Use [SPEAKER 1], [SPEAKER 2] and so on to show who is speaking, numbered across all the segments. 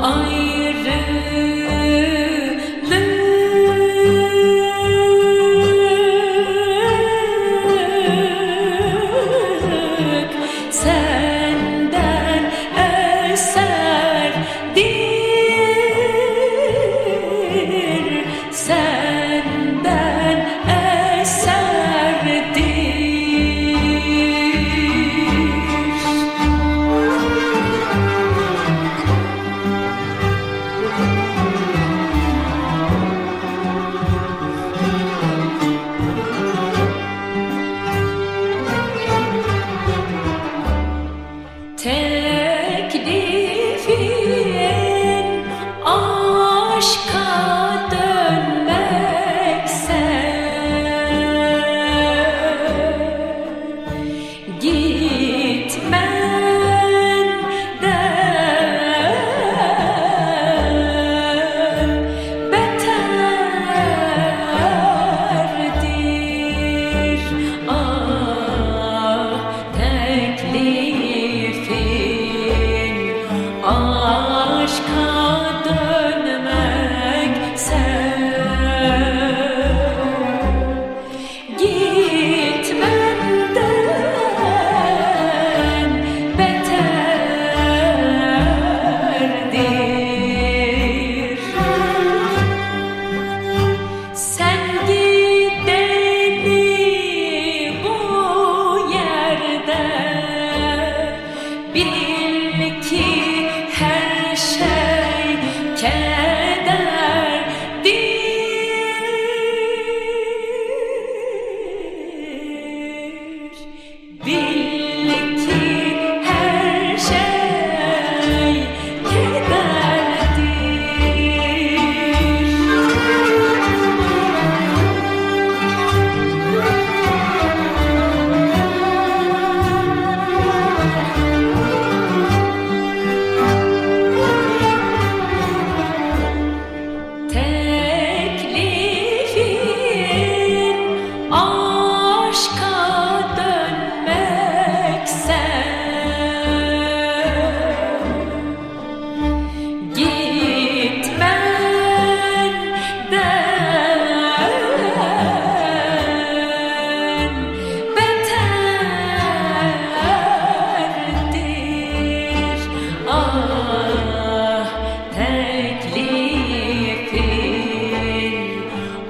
[SPEAKER 1] I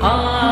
[SPEAKER 1] 啊。